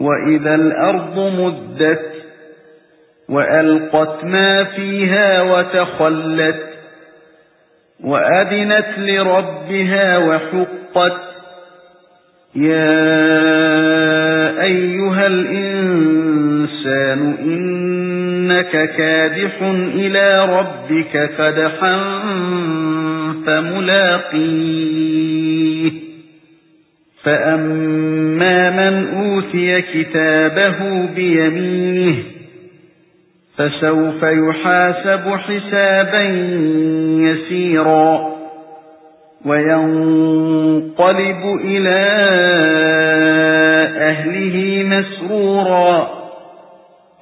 وَإِذَا الْأَرْضُ مُدَّتْ وَأَلْقَتْ مَا فِيهَا وَتَخَلَّتْ وَأَذِنَتْ لِرَبِّهَا وَحُقَّتْ يَا أَيُّهَا الْإِنسَانُ إِنَّكَ كَادِحٌ إِلَى رَبِّكَ كَدْحًا فَمُلَاقِيهِ فَأَمَّا مَنْ أُوتِيَ كِتَابَهُ بِيَمِينِهِ فَسَوْفَ يُحَاسَبُ حِسَابًا يَسِيرًا وَيَنقَلِبُ إِلَى أَهْلِهِ مَسْرُورًا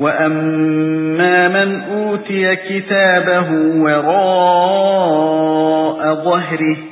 وَأَمَّا مَنْ أُوتِيَ كِتَابَهُ وَرَاءَ ظَهْرِهِ